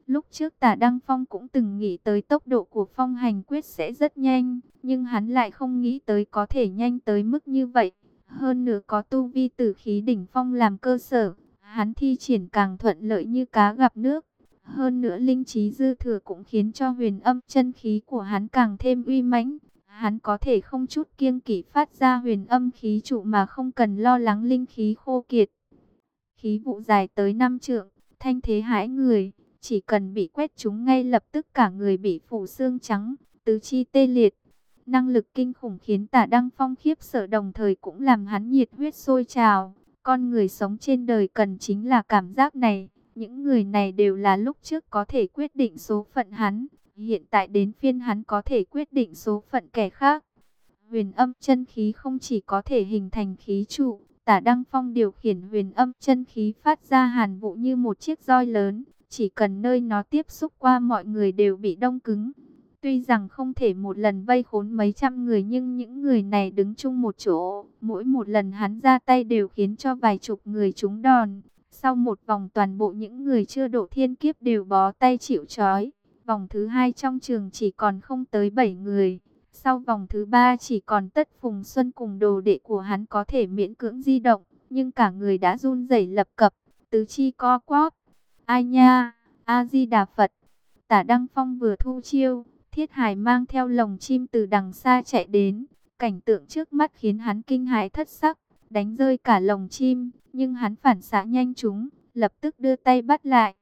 Lúc trước tả Đăng Phong cũng từng nghĩ tới tốc độ của phong hành quyết sẽ rất nhanh, nhưng hắn lại không nghĩ tới có thể nhanh tới mức như vậy. Hơn nữa có tu vi tử khí đỉnh phong làm cơ sở, hắn thi triển càng thuận lợi như cá gặp nước. Hơn nữa linh trí dư thừa cũng khiến cho huyền âm chân khí của hắn càng thêm uy mãnh. Hắn có thể không chút kiêng kỵ phát ra huyền âm khí trụ mà không cần lo lắng linh khí khô kiệt. Khí vụ dài tới năm trượng, thanh thế hãi người, chỉ cần bị quét chúng ngay lập tức cả người bị phủ xương trắng, tứ chi tê liệt. Năng lực kinh khủng khiến tả Đăng Phong khiếp sợ đồng thời cũng làm hắn nhiệt huyết sôi trào. Con người sống trên đời cần chính là cảm giác này. Những người này đều là lúc trước có thể quyết định số phận hắn. Hiện tại đến phiên hắn có thể quyết định số phận kẻ khác. Huyền âm chân khí không chỉ có thể hình thành khí trụ. Tả Đăng Phong điều khiển huyền âm chân khí phát ra hàn vụ như một chiếc roi lớn. Chỉ cần nơi nó tiếp xúc qua mọi người đều bị đông cứng. Tuy rằng không thể một lần vây khốn mấy trăm người nhưng những người này đứng chung một chỗ. Mỗi một lần hắn ra tay đều khiến cho vài chục người trúng đòn. Sau một vòng toàn bộ những người chưa độ thiên kiếp đều bó tay chịu trói. Vòng thứ hai trong trường chỉ còn không tới 7 người. Sau vòng thứ ba chỉ còn tất Phùng Xuân cùng đồ đệ của hắn có thể miễn cưỡng di động. Nhưng cả người đã run rẩy lập cập, tứ chi co quắp. Ai nha, A-di-đà Phật. Tả Đăng Phong vừa thu chiêu, Thiết Hải mang theo lồng chim từ đằng xa chạy đến. Cảnh tượng trước mắt khiến hắn kinh hãi thất sắc, đánh rơi cả lồng chim. Nhưng hắn phản xạ nhanh chúng, lập tức đưa tay bắt lại.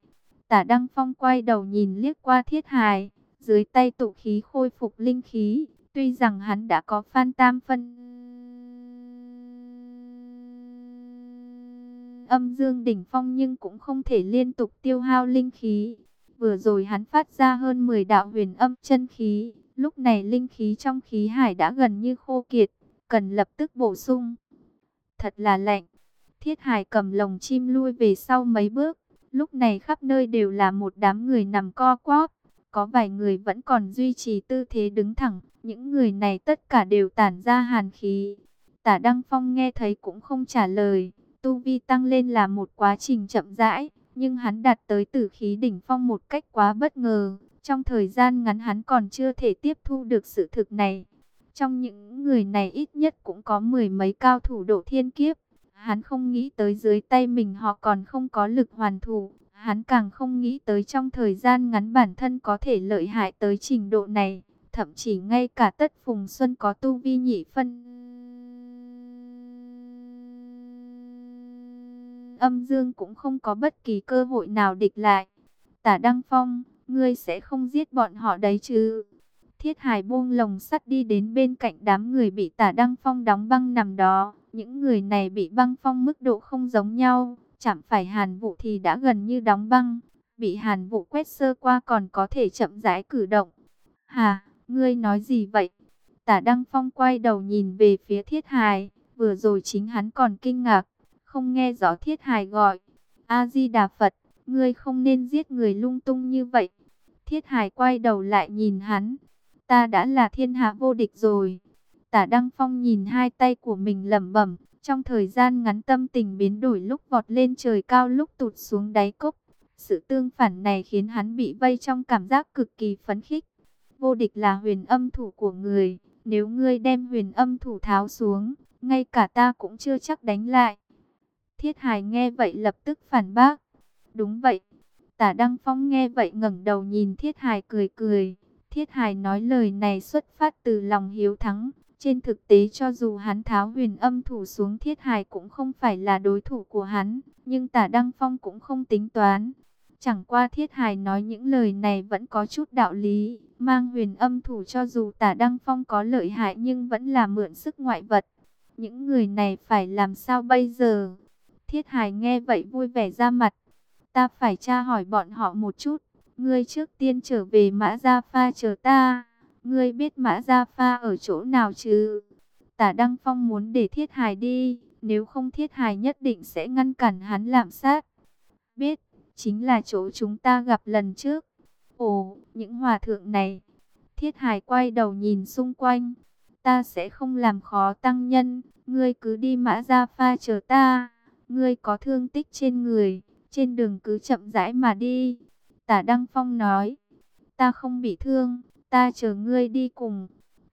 Tả Đăng Phong quay đầu nhìn liếc qua Thiết Hải, dưới tay tụ khí khôi phục linh khí. Tuy rằng hắn đã có phan tam phân âm dương đỉnh phong nhưng cũng không thể liên tục tiêu hao linh khí. Vừa rồi hắn phát ra hơn 10 đạo huyền âm chân khí, lúc này linh khí trong khí hải đã gần như khô kiệt, cần lập tức bổ sung. Thật là lạnh. Thiết hải cầm lồng chim lui về sau mấy bước, lúc này khắp nơi đều là một đám người nằm co quắp. Có vài người vẫn còn duy trì tư thế đứng thẳng, những người này tất cả đều tản ra hàn khí. Tả Đăng Phong nghe thấy cũng không trả lời, Tu vi tăng lên là một quá trình chậm rãi, nhưng hắn đạt tới tử khí đỉnh phong một cách quá bất ngờ. Trong thời gian ngắn hắn còn chưa thể tiếp thu được sự thực này. Trong những người này ít nhất cũng có mười mấy cao thủ độ thiên kiếp. Hắn không nghĩ tới dưới tay mình họ còn không có lực hoàn thủ. Hắn càng không nghĩ tới trong thời gian ngắn bản thân có thể lợi hại tới trình độ này. Thậm chí ngay cả tất Phùng Xuân có tu vi nhị phân âm dương cũng không có bất kỳ cơ hội nào địch lại. Tả Đăng Phong, ngươi sẽ không giết bọn họ đấy chứ? Thiết Hải buông lồng sắt đi đến bên cạnh đám người bị Tả Đăng Phong đóng băng nằm đó. Những người này bị băng phong mức độ không giống nhau. Chạm phải hàn vụ thì đã gần như đóng băng. Bị hàn vụ quét sơ qua còn có thể chậm rãi cử động. Hà, ngươi nói gì vậy? Tả Đăng Phong quay đầu nhìn về phía Thiết Hải. Vừa rồi chính hắn còn kinh ngạc không nghe rõ thiết hài gọi. A-di-đà Phật, ngươi không nên giết người lung tung như vậy. Thiết hài quay đầu lại nhìn hắn. Ta đã là thiên hạ vô địch rồi. Tả Đăng Phong nhìn hai tay của mình lẩm bẩm. Trong thời gian ngắn tâm tình biến đổi lúc vọt lên trời cao lúc tụt xuống đáy cốc. Sự tương phản này khiến hắn bị vây trong cảm giác cực kỳ phấn khích. Vô địch là huyền âm thủ của người. Nếu ngươi đem huyền âm thủ tháo xuống, ngay cả ta cũng chưa chắc đánh lại. Thiết Hải nghe vậy lập tức phản bác. Đúng vậy. Tả Đăng Phong nghe vậy ngẩng đầu nhìn Thiết Hải cười cười. Thiết Hải nói lời này xuất phát từ lòng hiếu thắng. Trên thực tế cho dù hắn tháo huyền âm thủ xuống, Thiết Hải cũng không phải là đối thủ của hắn. Nhưng tả Đăng Phong cũng không tính toán. Chẳng qua Thiết Hải nói những lời này vẫn có chút đạo lý. Mang huyền âm thủ cho dù tả Đăng Phong có lợi hại nhưng vẫn là mượn sức ngoại vật. Những người này phải làm sao bây giờ? Thiết Hải nghe vậy vui vẻ ra mặt. Ta phải tra hỏi bọn họ một chút. Ngươi trước tiên trở về Mã Gia Pha chờ ta. Ngươi biết Mã Gia Pha ở chỗ nào chứ? Tả Đăng Phong muốn để Thiết Hải đi. Nếu không Thiết Hải nhất định sẽ ngăn cản hắn làm sát. Biết, chính là chỗ chúng ta gặp lần trước. Ồ, những hòa thượng này. Thiết Hải quay đầu nhìn xung quanh. Ta sẽ không làm khó tăng nhân. Ngươi cứ đi Mã Gia Pha chờ ta. Ngươi có thương tích trên người trên đường cứ chậm rãi mà đi. Tả Đăng Phong nói, ta không bị thương, ta chờ ngươi đi cùng.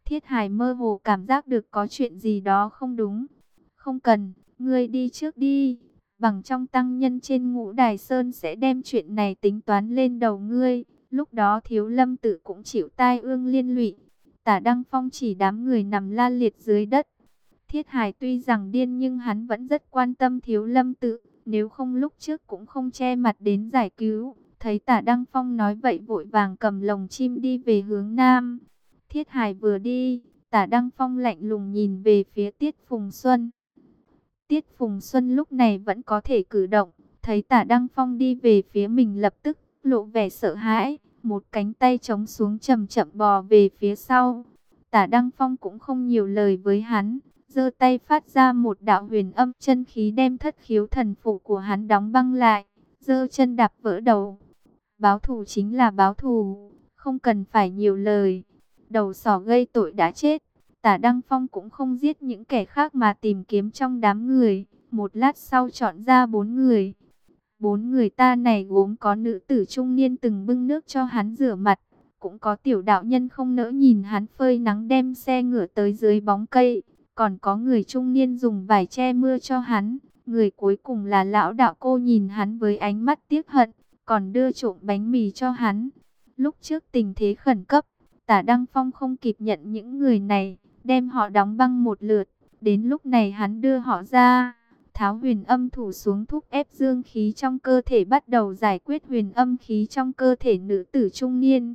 Thiết Hải mơ hồ cảm giác được có chuyện gì đó không đúng. Không cần, ngươi đi trước đi. Bằng trong tăng nhân trên ngũ đài sơn sẽ đem chuyện này tính toán lên đầu ngươi. Lúc đó thiếu lâm tự cũng chịu tai ương liên lụy. Tả Đăng Phong chỉ đám người nằm la liệt dưới đất. Thiết Hải tuy rằng điên nhưng hắn vẫn rất quan tâm thiếu lâm tự. Nếu không lúc trước cũng không che mặt đến giải cứu. Thấy tả Đăng Phong nói vậy vội vàng cầm lồng chim đi về hướng Nam. Thiết Hải vừa đi, tả Đăng Phong lạnh lùng nhìn về phía Tiết Phùng Xuân. Tiết Phùng Xuân lúc này vẫn có thể cử động. Thấy tả Đăng Phong đi về phía mình lập tức lộ vẻ sợ hãi. Một cánh tay chống xuống chậm chậm bò về phía sau. Tả Đăng Phong cũng không nhiều lời với hắn giơ tay phát ra một đạo huyền âm chân khí đem thất khiếu thần phụ của hắn đóng băng lại, giơ chân đạp vỡ đầu. Báo thù chính là báo thù, không cần phải nhiều lời. Đầu sỏ gây tội đã chết, tả Đăng Phong cũng không giết những kẻ khác mà tìm kiếm trong đám người. Một lát sau chọn ra bốn người. Bốn người ta này gốm có nữ tử trung niên từng bưng nước cho hắn rửa mặt. Cũng có tiểu đạo nhân không nỡ nhìn hắn phơi nắng đem xe ngửa tới dưới bóng cây. Còn có người trung niên dùng vải che mưa cho hắn. Người cuối cùng là lão đạo cô nhìn hắn với ánh mắt tiếc hận, còn đưa trộm bánh mì cho hắn. Lúc trước tình thế khẩn cấp, tả Đăng Phong không kịp nhận những người này, đem họ đóng băng một lượt. Đến lúc này hắn đưa họ ra, tháo huyền âm thủ xuống thúc ép dương khí trong cơ thể bắt đầu giải quyết huyền âm khí trong cơ thể nữ tử trung niên.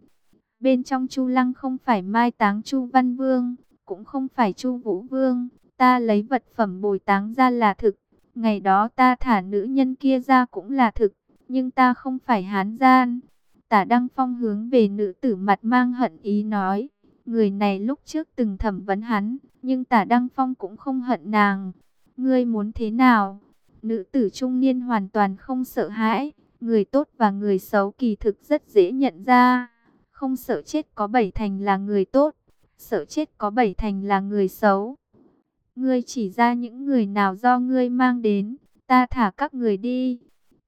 Bên trong Chu Lăng không phải mai táng Chu Văn Vương, cũng không phải Chu Vũ Vương, ta lấy vật phẩm bồi táng ra là thực, ngày đó ta thả nữ nhân kia ra cũng là thực, nhưng ta không phải hán gian. Tả Đăng Phong hướng về nữ tử mặt mang hận ý nói, người này lúc trước từng thẩm vấn hắn, nhưng Tả Đăng Phong cũng không hận nàng. Ngươi muốn thế nào? Nữ tử trung niên hoàn toàn không sợ hãi, người tốt và người xấu kỳ thực rất dễ nhận ra, không sợ chết có bảy thành là người tốt sợ chết có bảy thành là người xấu. Ngươi chỉ ra những người nào do ngươi mang đến, ta thả các người đi.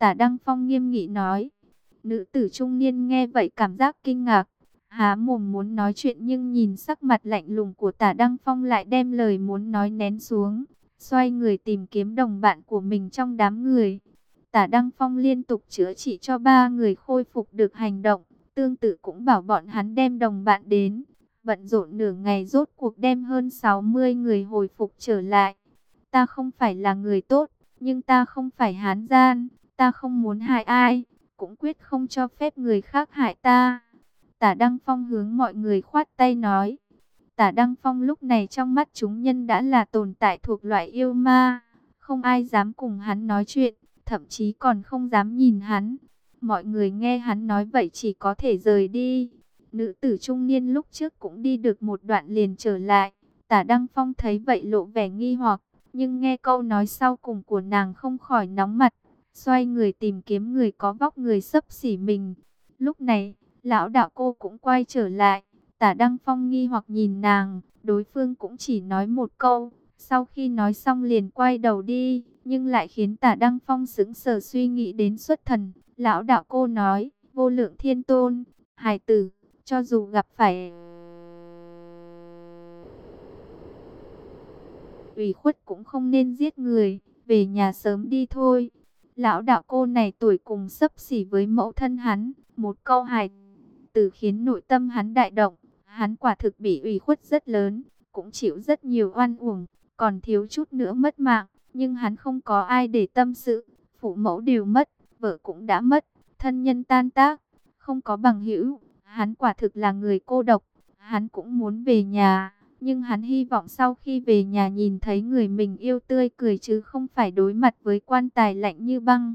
Tả Đăng Phong nghiêm nghị nói. Nữ tử trung niên nghe vậy cảm giác kinh ngạc. Há mồm muốn nói chuyện nhưng nhìn sắc mặt lạnh lùng của tả Đăng Phong lại đem lời muốn nói nén xuống. Xoay người tìm kiếm đồng bạn của mình trong đám người. Tả Đăng Phong liên tục chữa trị cho ba người khôi phục được hành động. Tương tự cũng bảo bọn hắn đem đồng bạn đến bận rộn nửa ngày rốt cuộc đem hơn 60 người hồi phục trở lại. Ta không phải là người tốt, nhưng ta không phải hán gian, ta không muốn hại ai, cũng quyết không cho phép người khác hại ta. Tả Đăng Phong hướng mọi người khoát tay nói. Tả Đăng Phong lúc này trong mắt chúng nhân đã là tồn tại thuộc loại yêu ma. Không ai dám cùng hắn nói chuyện, thậm chí còn không dám nhìn hắn. Mọi người nghe hắn nói vậy chỉ có thể rời đi. Nữ tử trung niên lúc trước cũng đi được một đoạn liền trở lại. Tả Đăng Phong thấy vậy lộ vẻ nghi hoặc, nhưng nghe câu nói sau cùng của nàng không khỏi nóng mặt. Xoay người tìm kiếm người có vóc người sấp xỉ mình. Lúc này, lão đạo cô cũng quay trở lại. Tả Đăng Phong nghi hoặc nhìn nàng, đối phương cũng chỉ nói một câu. Sau khi nói xong liền quay đầu đi, nhưng lại khiến tả Đăng Phong sững sờ suy nghĩ đến xuất thần. Lão đạo cô nói, vô lượng thiên tôn, hài tử, cho dù gặp phải ủy khuất cũng không nên giết người, về nhà sớm đi thôi. Lão đạo cô này tuổi cùng sấp xỉ với mẫu thân hắn, một câu hài từ khiến nội tâm hắn đại động, hắn quả thực bị ủy khuất rất lớn, cũng chịu rất nhiều oan uổng, còn thiếu chút nữa mất mạng, nhưng hắn không có ai để tâm sự, phụ mẫu đều mất, vợ cũng đã mất, thân nhân tan tác, không có bằng hữu, hắn quả thực là người cô độc, hắn cũng muốn về nhà, nhưng hắn hy vọng sau khi về nhà nhìn thấy người mình yêu tươi cười chứ không phải đối mặt với quan tài lạnh như băng.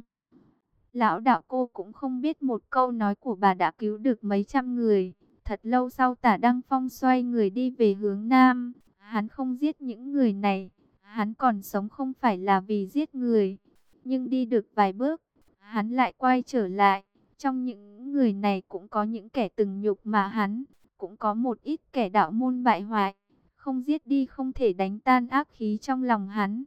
Lão đạo cô cũng không biết một câu nói của bà đã cứu được mấy trăm người. Thật lâu sau tả Đăng Phong xoay người đi về hướng Nam. Hắn không giết những người này. Hắn còn sống không phải là vì giết người. Nhưng đi được vài bước, hắn lại quay trở lại. Trong những người này cũng có những kẻ từng nhục mà hắn. Cũng có một ít kẻ đạo môn bại hoại. Không giết đi không thể đánh tan ác khí trong lòng hắn.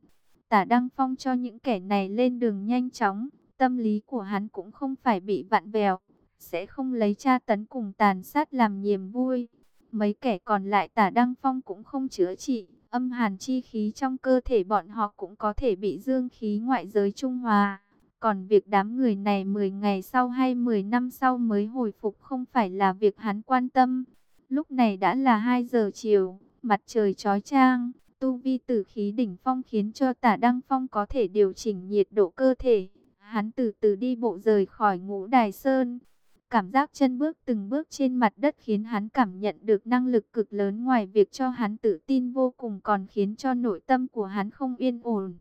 Tả Đăng Phong cho những kẻ này lên đường nhanh chóng. Tâm lý của hắn cũng không phải bị vặn vẹo, sẽ không lấy tra tấn cùng tàn sát làm niềm vui. Mấy kẻ còn lại tả Đăng Phong cũng không chữa trị, âm hàn chi khí trong cơ thể bọn họ cũng có thể bị dương khí ngoại giới trung hòa. Còn việc đám người này 10 ngày sau hay 10 năm sau mới hồi phục không phải là việc hắn quan tâm. Lúc này đã là 2 giờ chiều, mặt trời chói chang, tu vi tử khí đỉnh phong khiến cho tả Đăng Phong có thể điều chỉnh nhiệt độ cơ thể. Hắn từ từ đi bộ rời khỏi ngũ đài sơn. Cảm giác chân bước từng bước trên mặt đất khiến hắn cảm nhận được năng lực cực lớn ngoài việc cho hắn tự tin vô cùng còn khiến cho nội tâm của hắn không yên ổn.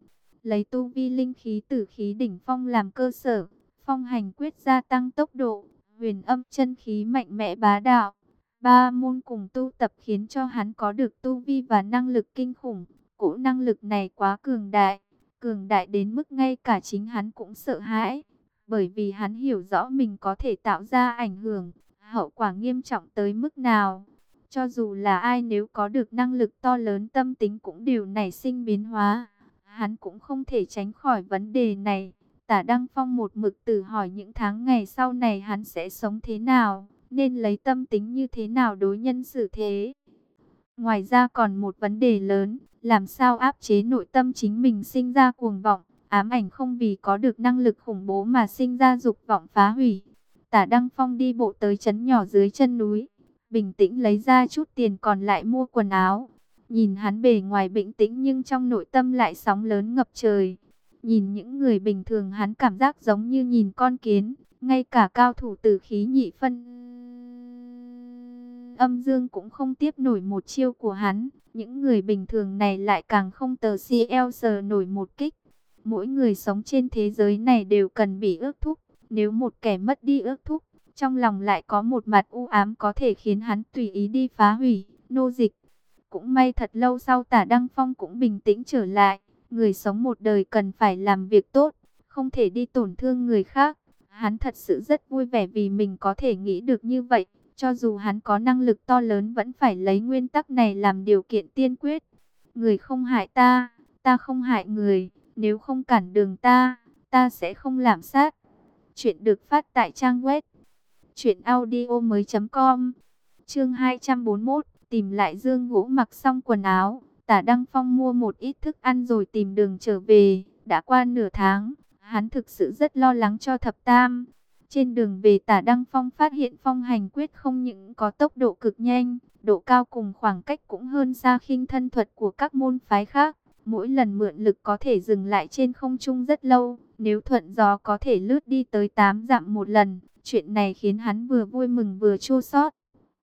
Lấy tu vi linh khí tử khí đỉnh phong làm cơ sở, phong hành quyết gia tăng tốc độ, huyền âm chân khí mạnh mẽ bá đạo. Ba môn cùng tu tập khiến cho hắn có được tu vi và năng lực kinh khủng. Cỗ năng lực này quá cường đại cường đại đến mức ngay cả chính hắn cũng sợ hãi, bởi vì hắn hiểu rõ mình có thể tạo ra ảnh hưởng, hậu quả nghiêm trọng tới mức nào. Cho dù là ai nếu có được năng lực to lớn tâm tính cũng đều nảy sinh biến hóa, hắn cũng không thể tránh khỏi vấn đề này. Tả Đăng Phong một mực tự hỏi những tháng ngày sau này hắn sẽ sống thế nào, nên lấy tâm tính như thế nào đối nhân xử thế. Ngoài ra còn một vấn đề lớn, làm sao áp chế nội tâm chính mình sinh ra cuồng vọng, ám ảnh không vì có được năng lực khủng bố mà sinh ra dục vọng phá hủy. Tả Đăng Phong đi bộ tới chấn nhỏ dưới chân núi, bình tĩnh lấy ra chút tiền còn lại mua quần áo. Nhìn hắn bề ngoài bình tĩnh nhưng trong nội tâm lại sóng lớn ngập trời. Nhìn những người bình thường hắn cảm giác giống như nhìn con kiến, ngay cả cao thủ tử khí nhị phân âm dương cũng không tiếp nổi một chiêu của hắn. Những người bình thường này lại càng không tờ CL sờ nổi một kích. Mỗi người sống trên thế giới này đều cần bị ước thúc. Nếu một kẻ mất đi ước thúc, trong lòng lại có một mặt u ám có thể khiến hắn tùy ý đi phá hủy, nô dịch. Cũng may thật lâu sau tả Đăng Phong cũng bình tĩnh trở lại. Người sống một đời cần phải làm việc tốt, không thể đi tổn thương người khác. Hắn thật sự rất vui vẻ vì mình có thể nghĩ được như vậy. Cho dù hắn có năng lực to lớn vẫn phải lấy nguyên tắc này làm điều kiện tiên quyết. Người không hại ta, ta không hại người. Nếu không cản đường ta, ta sẽ không làm sát. Chuyện được phát tại trang web truyệnaudiomoi.com. Chương 241, tìm lại Dương Vũ mặc xong quần áo, Tả Đăng Phong mua một ít thức ăn rồi tìm đường trở về, đã qua nửa tháng, hắn thực sự rất lo lắng cho Thập Tam. Trên đường về tả Đăng Phong phát hiện phong hành quyết không những có tốc độ cực nhanh, độ cao cùng khoảng cách cũng hơn xa khinh thân thuật của các môn phái khác. Mỗi lần mượn lực có thể dừng lại trên không trung rất lâu, nếu thuận gió có thể lướt đi tới 8 dặm một lần. Chuyện này khiến hắn vừa vui mừng vừa chua xót.